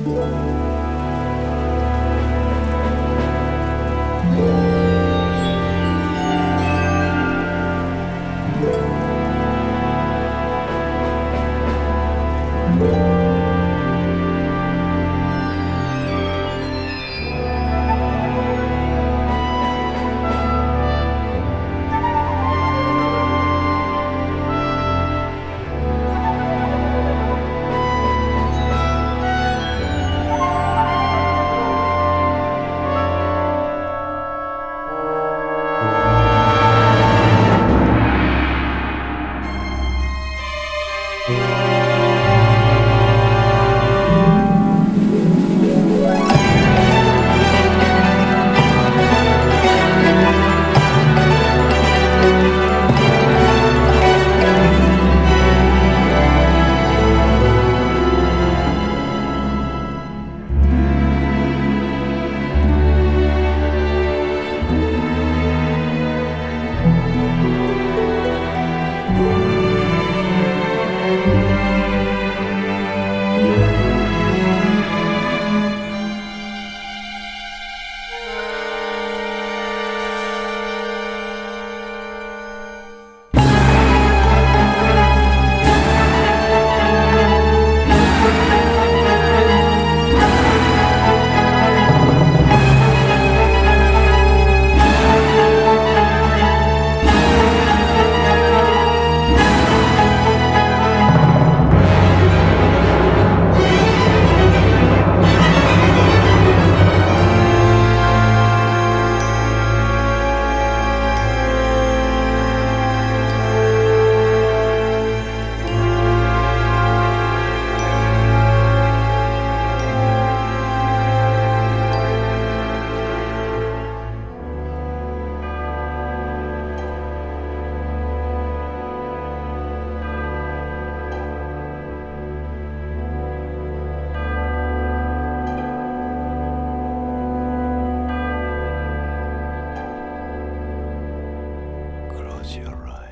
Música close your eyes.